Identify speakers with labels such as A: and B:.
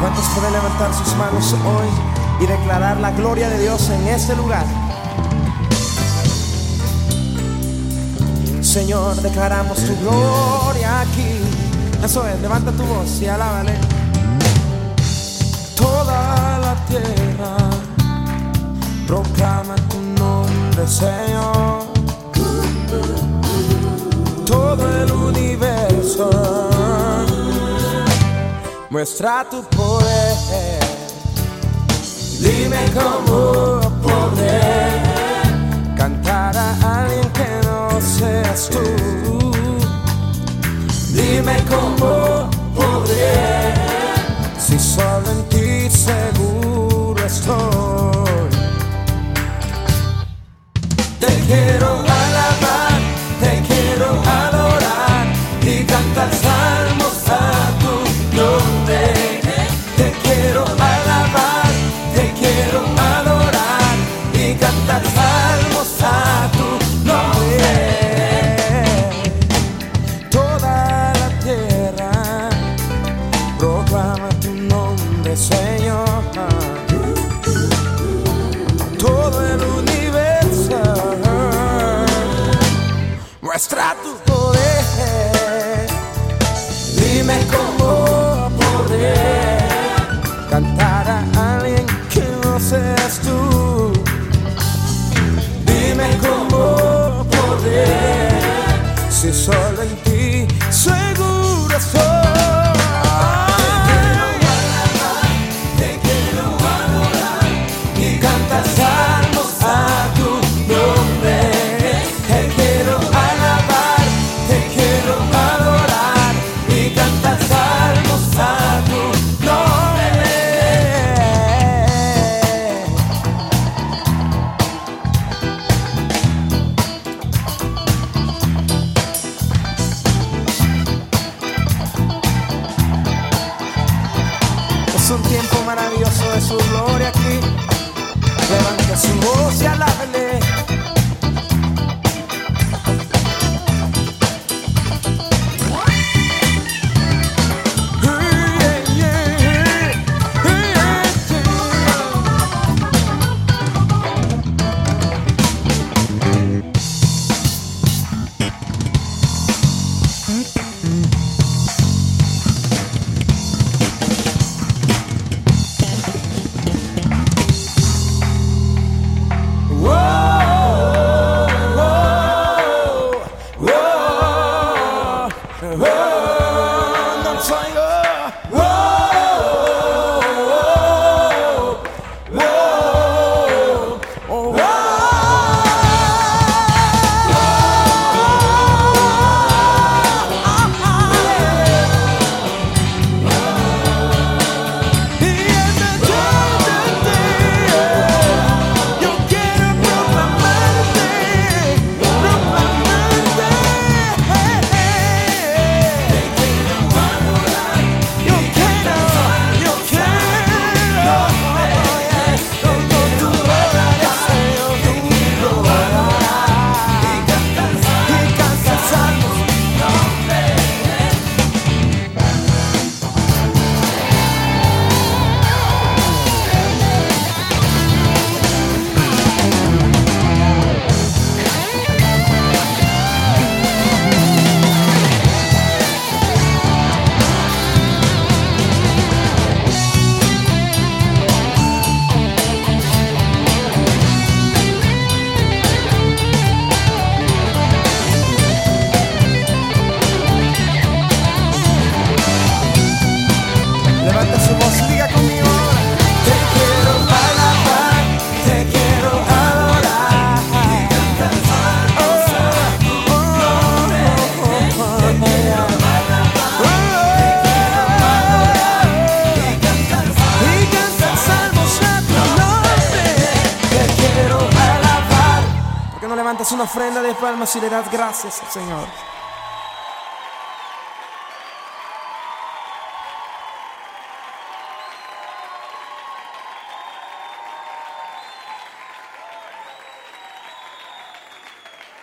A: ¿Cuántos pueden levantar sus manos hoy y declarar la gloria de Dios en este lugar? Señor, declaramos tu gloria aquí. Eso es, levanta tu voz y alábale. Toda la tierra proclama tu nombre, Señor. Muestra tu poder. Dime cómo poder cantar a alguien que no seas tú. Dime cómo poder si solo en ti seguro estoy. Te quiero Todo el universo muestra tu poder. Dime cómo poder cantar a alguien que no seas tú. Dime cómo poder si solo Es un tiempo maravilloso de su gloria aquí. Levante su voz y alábele. No levantas una ofrenda de palmas y le das gracias al Señor?